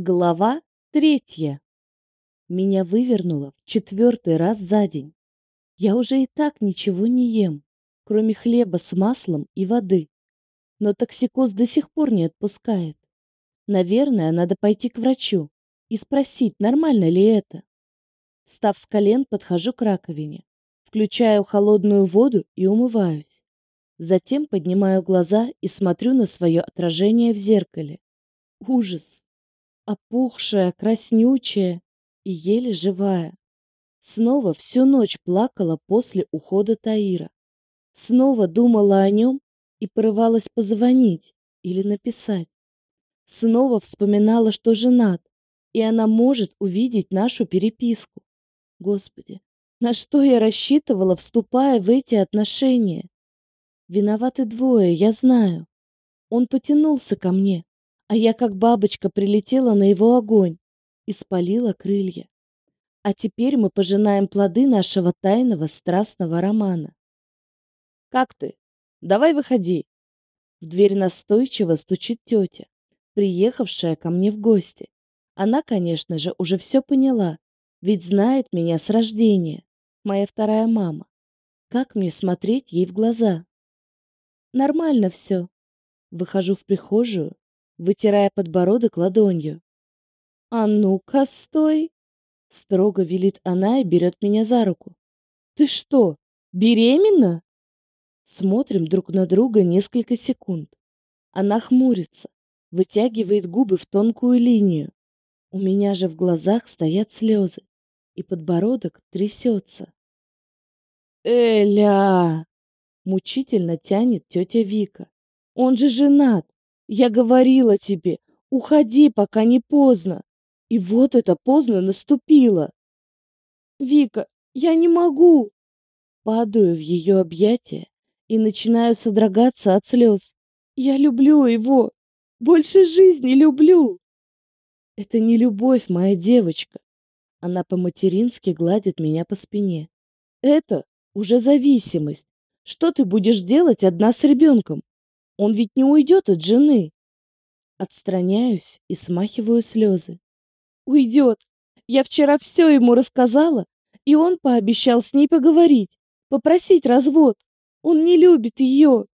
Глава третья. Меня вывернуло в четвертый раз за день. Я уже и так ничего не ем, кроме хлеба с маслом и воды. Но токсикоз до сих пор не отпускает. Наверное, надо пойти к врачу и спросить, нормально ли это. Встав с колен, подхожу к раковине, включаю холодную воду и умываюсь. Затем поднимаю глаза и смотрю на свое отражение в зеркале. Ужас! Опухшая, краснючая и еле живая. Снова всю ночь плакала после ухода Таира. Снова думала о нем и порывалась позвонить или написать. Снова вспоминала, что женат, и она может увидеть нашу переписку. Господи, на что я рассчитывала, вступая в эти отношения? Виноваты двое, я знаю. Он потянулся ко мне, а я как бабочка прилетела на его огонь и спалила крылья. А теперь мы пожинаем плоды нашего тайного страстного романа. Как ты? Давай выходи. В дверь настойчиво стучит тетя, приехавшая ко мне в гости. Она, конечно же, уже все поняла, ведь знает меня с рождения, моя вторая мама. Как мне смотреть ей в глаза? Нормально все. Выхожу в прихожую, вытирая подбородок ладонью. «А ну-ка, стой!» Строго велит она и берет меня за руку. «Ты что, беременна?» Смотрим друг на друга несколько секунд. Она хмурится, вытягивает губы в тонкую линию. У меня же в глазах стоят слезы, и подбородок трясется. «Эля!» — мучительно тянет тетя Вика. «Он же женат! Я говорила тебе, уходи, пока не поздно. И вот это поздно наступило. Вика, я не могу. Падаю в ее объятия и начинаю содрогаться от слез. Я люблю его. Больше жизни люблю. Это не любовь, моя девочка. Она по-матерински гладит меня по спине. Это уже зависимость. Что ты будешь делать одна с ребенком? Он ведь не уйдет от жены. Отстраняюсь и смахиваю слезы. Уйдет. Я вчера все ему рассказала, и он пообещал с ней поговорить, попросить развод. Он не любит ее.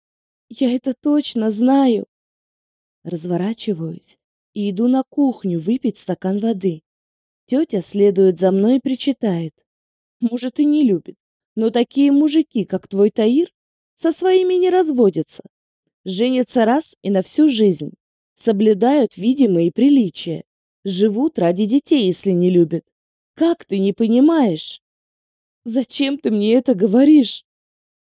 Я это точно знаю. Разворачиваюсь и иду на кухню выпить стакан воды. Тетя следует за мной и причитает. Может, и не любит, но такие мужики, как твой Таир, со своими не разводятся женятся раз и на всю жизнь, соблюдают видимые приличия, живут ради детей, если не любят. Как ты не понимаешь? Зачем ты мне это говоришь?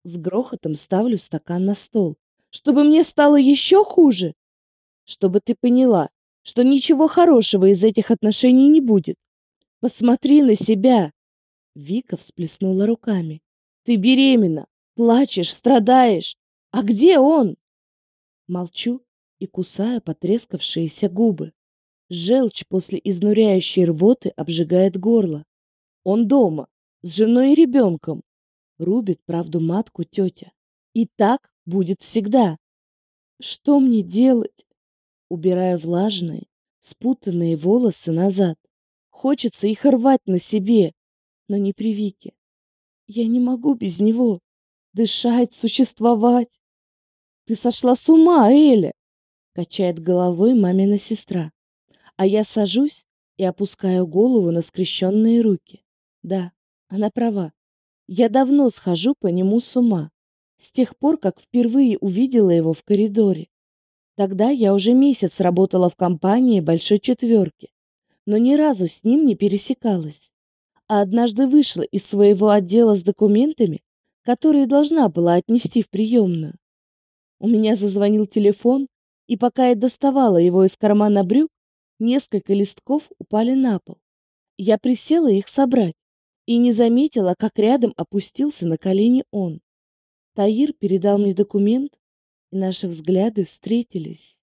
С грохотом ставлю стакан на стол, чтобы мне стало еще хуже, чтобы ты поняла, что ничего хорошего из этих отношений не будет. Посмотри на себя. Вика всплеснула руками. Ты беременна, плачешь, страдаешь. А где он? Молчу и кусаю потрескавшиеся губы. Желчь после изнуряющей рвоты обжигает горло. Он дома, с женой и ребенком. Рубит правду матку тетя. И так будет всегда. Что мне делать? Убираю влажные, спутанные волосы назад. Хочется их рвать на себе, но не при Вике. Я не могу без него дышать, существовать. Ты сошла с ума, Эля, качает головой мамина сестра. А я сажусь и опускаю голову на скрещенные руки. Да, она права. Я давно схожу по нему с ума. С тех пор, как впервые увидела его в коридоре. Тогда я уже месяц работала в компании Большой Четверки, но ни разу с ним не пересекалась. А однажды вышла из своего отдела с документами, которые должна была отнести в приемную. У меня зазвонил телефон, и пока я доставала его из кармана брюк, несколько листков упали на пол. Я присела их собрать и не заметила, как рядом опустился на колени он. Таир передал мне документ, и наши взгляды встретились.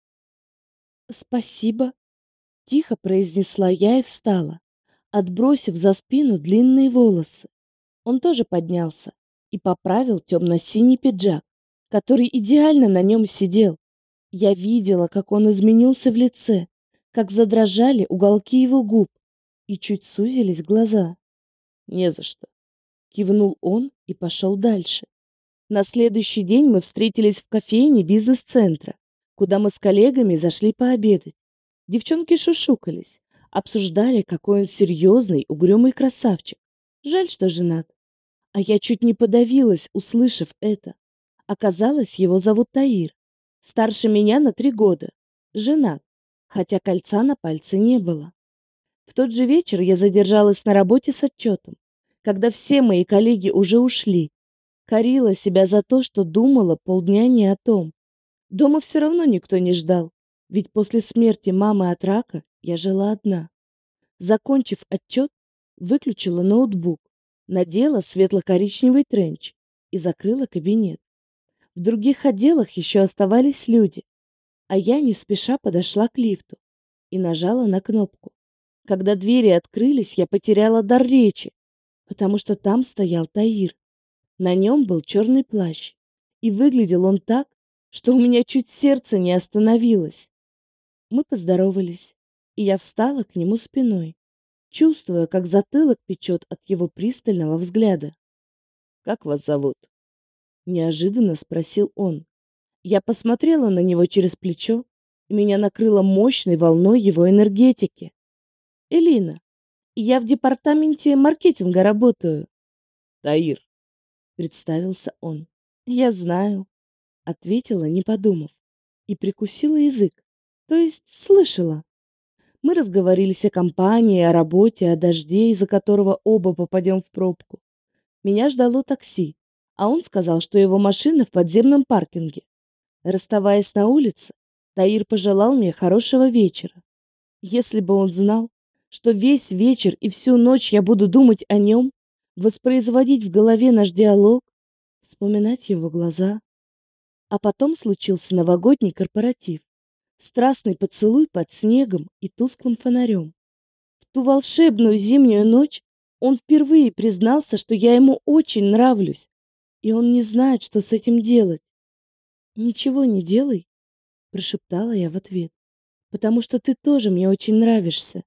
«Спасибо», — тихо произнесла я и встала, отбросив за спину длинные волосы. Он тоже поднялся и поправил темно-синий пиджак который идеально на нем сидел. Я видела, как он изменился в лице, как задрожали уголки его губ и чуть сузились глаза. «Не за что», — кивнул он и пошел дальше. На следующий день мы встретились в кофейне бизнес-центра, куда мы с коллегами зашли пообедать. Девчонки шушукались, обсуждали, какой он серьезный, угрюмый красавчик. Жаль, что женат. А я чуть не подавилась, услышав это. Оказалось, его зовут Таир. Старше меня на три года. Женат, хотя кольца на пальце не было. В тот же вечер я задержалась на работе с отчетом, когда все мои коллеги уже ушли. Корила себя за то, что думала полдня не о том. Дома все равно никто не ждал, ведь после смерти мамы от рака я жила одна. Закончив отчет, выключила ноутбук, надела светло-коричневый тренч и закрыла кабинет. В других отделах еще оставались люди, а я не спеша подошла к лифту и нажала на кнопку. Когда двери открылись, я потеряла дар речи, потому что там стоял Таир. На нем был черный плащ, и выглядел он так, что у меня чуть сердце не остановилось. Мы поздоровались, и я встала к нему спиной чувствуя, как затылок печет от его пристального взгляда. «Как вас зовут?» — неожиданно спросил он. Я посмотрела на него через плечо, и меня накрыло мощной волной его энергетики. «Элина, я в департаменте маркетинга работаю». «Таир», — представился он. «Я знаю», — ответила, не подумав, и прикусила язык, то есть слышала. Мы разговорились о компании, о работе, о дожде, из-за которого оба попадем в пробку. Меня ждало такси, а он сказал, что его машина в подземном паркинге. Расставаясь на улице, Таир пожелал мне хорошего вечера. Если бы он знал, что весь вечер и всю ночь я буду думать о нем, воспроизводить в голове наш диалог, вспоминать его глаза. А потом случился новогодний корпоратив страстный поцелуй под снегом и тусклым фонарем. В ту волшебную зимнюю ночь он впервые признался, что я ему очень нравлюсь, и он не знает, что с этим делать. «Ничего не делай», — прошептала я в ответ, «потому что ты тоже мне очень нравишься».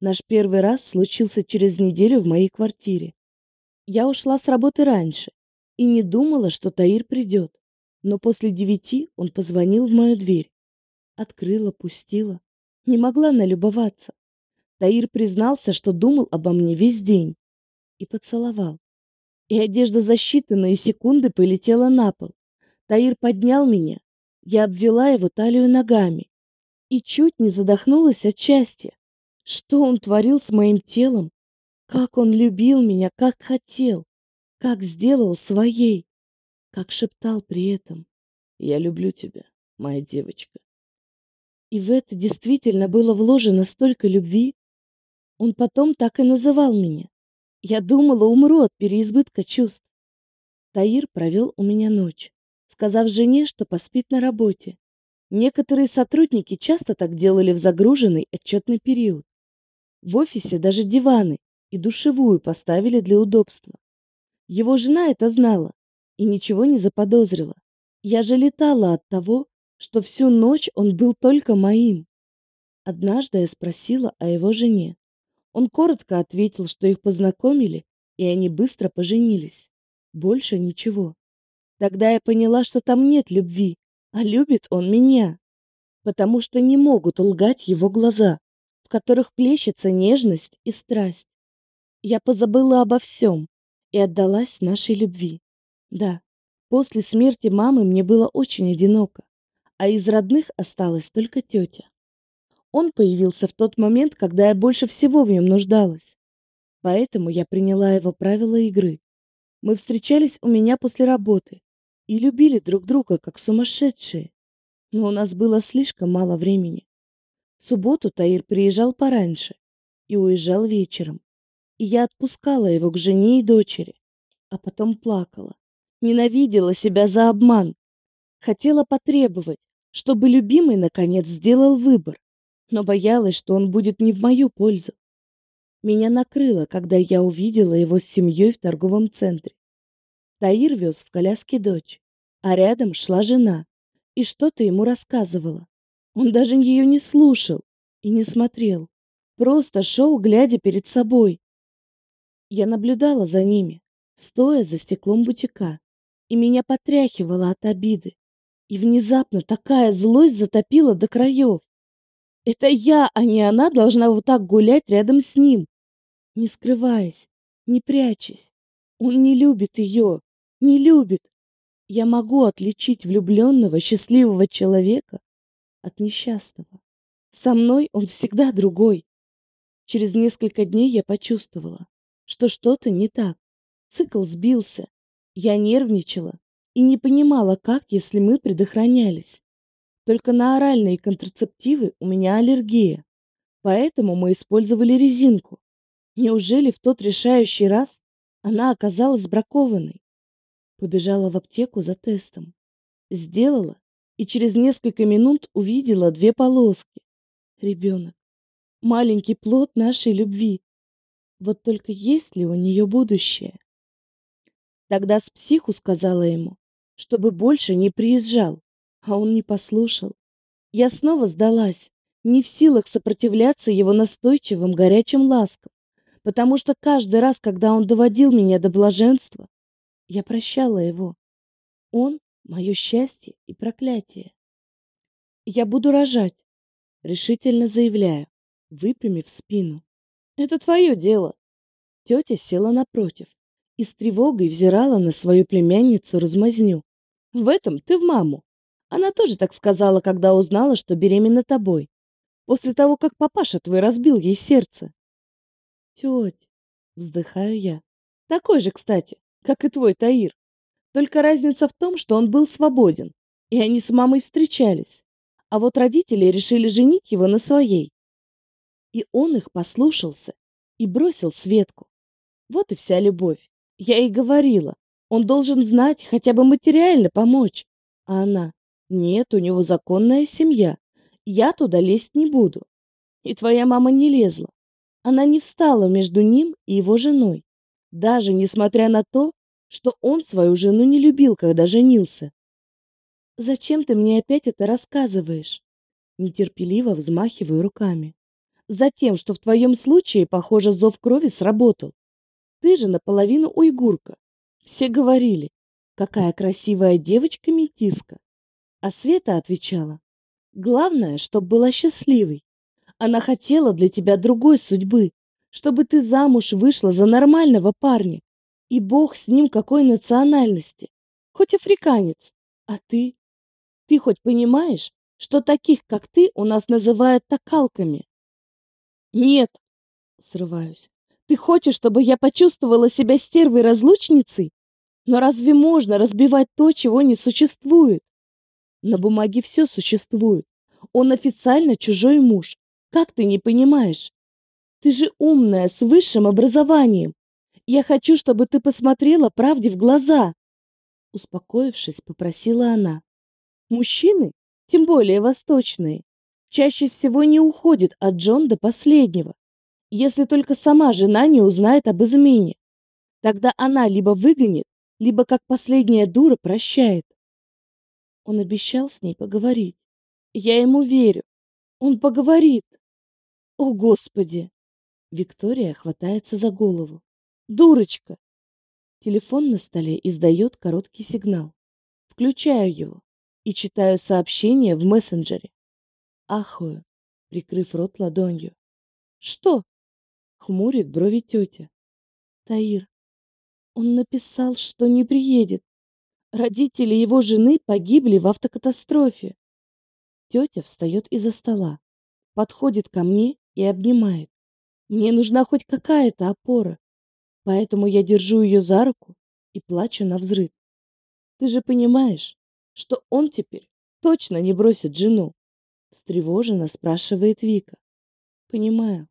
Наш первый раз случился через неделю в моей квартире. Я ушла с работы раньше и не думала, что Таир придет, но после девяти он позвонил в мою дверь. Открыла, пустила. Не могла налюбоваться. Таир признался, что думал обо мне весь день. И поцеловал. И одежда за считанные секунды полетела на пол. Таир поднял меня. Я обвела его талию ногами. И чуть не задохнулась от счастья. Что он творил с моим телом? Как он любил меня, как хотел. Как сделал своей. Как шептал при этом. «Я люблю тебя, моя девочка». И в это действительно было вложено столько любви. Он потом так и называл меня. Я думала, умру от переизбытка чувств. Таир провел у меня ночь, сказав жене, что поспит на работе. Некоторые сотрудники часто так делали в загруженный отчетный период. В офисе даже диваны и душевую поставили для удобства. Его жена это знала и ничего не заподозрила. Я же летала от того, что всю ночь он был только моим. Однажды я спросила о его жене. Он коротко ответил, что их познакомили, и они быстро поженились. Больше ничего. Тогда я поняла, что там нет любви, а любит он меня. Потому что не могут лгать его глаза, в которых плещется нежность и страсть. Я позабыла обо всем и отдалась нашей любви. Да, после смерти мамы мне было очень одиноко а из родных осталась только тетя. Он появился в тот момент, когда я больше всего в нем нуждалась. Поэтому я приняла его правила игры. Мы встречались у меня после работы и любили друг друга как сумасшедшие. Но у нас было слишком мало времени. В субботу Таир приезжал пораньше и уезжал вечером. И я отпускала его к жене и дочери, а потом плакала. Ненавидела себя за обман. Хотела потребовать, чтобы любимый, наконец, сделал выбор, но боялась, что он будет не в мою пользу. Меня накрыло, когда я увидела его с семьей в торговом центре. Таир вез в коляске дочь, а рядом шла жена и что-то ему рассказывала. Он даже ее не слушал и не смотрел, просто шел, глядя перед собой. Я наблюдала за ними, стоя за стеклом бутика, и меня потряхивало от обиды. И внезапно такая злость затопила до краев. Это я, а не она, должна вот так гулять рядом с ним, не скрываясь, не прячась. Он не любит ее, не любит. Я могу отличить влюбленного, счастливого человека от несчастного. Со мной он всегда другой. Через несколько дней я почувствовала, что что-то не так. Цикл сбился. Я нервничала и не понимала, как, если мы предохранялись. Только на оральные контрацептивы у меня аллергия. Поэтому мы использовали резинку. Неужели в тот решающий раз она оказалась бракованной? Побежала в аптеку за тестом. Сделала и через несколько минут увидела две полоски. Ребенок. Маленький плод нашей любви. Вот только есть ли у нее будущее? Тогда с психу сказала ему, чтобы больше не приезжал, а он не послушал. Я снова сдалась, не в силах сопротивляться его настойчивым горячим ласкам, потому что каждый раз, когда он доводил меня до блаженства, я прощала его. Он — мое счастье и проклятие. Я буду рожать, решительно заявляю, выпрямив спину. Это твое дело. Тетя села напротив и с тревогой взирала на свою племянницу-размазню. В этом ты в маму. Она тоже так сказала, когда узнала, что беременна тобой. После того, как папаша твой разбил ей сердце. Тетя, вздыхаю я. Такой же, кстати как и твой Таир. Только разница в том, что он был свободен, и они с мамой встречались. А вот родители решили женить его на своей. И он их послушался и бросил Светку. Вот и вся любовь. Я и говорила, он должен знать, хотя бы материально помочь. А она, нет, у него законная семья. Я туда лезть не буду. И твоя мама не лезла. Она не встала между ним и его женой даже несмотря на то, что он свою жену не любил, когда женился. «Зачем ты мне опять это рассказываешь?» Нетерпеливо взмахиваю руками. «Затем, что в твоем случае, похоже, зов крови сработал. Ты же наполовину уйгурка. Все говорили, какая красивая девочка-метиска. А Света отвечала, главное, чтоб была счастливой. Она хотела для тебя другой судьбы, чтобы ты замуж вышла за нормального парня. И бог с ним какой национальности. Хоть африканец. А ты? Ты хоть понимаешь, что таких, как ты, у нас называют такалками? Нет, срываюсь. Ты хочешь, чтобы я почувствовала себя стервой-разлучницей? Но разве можно разбивать то, чего не существует? На бумаге все существует. Он официально чужой муж. Как ты не понимаешь? Ты же умная, с высшим образованием. Я хочу, чтобы ты посмотрела правде в глаза. Успокоившись, попросила она. Мужчины, тем более восточные, чаще всего не уходят от Джон до последнего, если только сама жена не узнает об измене. Тогда она либо выгонит, либо как последняя дура прощает. Он обещал с ней поговорить. Я ему верю. Он поговорит. О, Господи! Виктория хватается за голову. Дурочка! Телефон на столе издает короткий сигнал. Включаю его и читаю сообщение в мессенджере. Ахую, прикрыв рот ладонью. Что? Хмурит брови тетя. Таир. Он написал, что не приедет. Родители его жены погибли в автокатастрофе. Тетя встает из-за стола, подходит ко мне и обнимает. Мне нужна хоть какая-то опора, поэтому я держу ее за руку и плачу на взрыв. Ты же понимаешь, что он теперь точно не бросит жену? Встревоженно спрашивает Вика. Понимаю,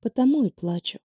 потому и плачу.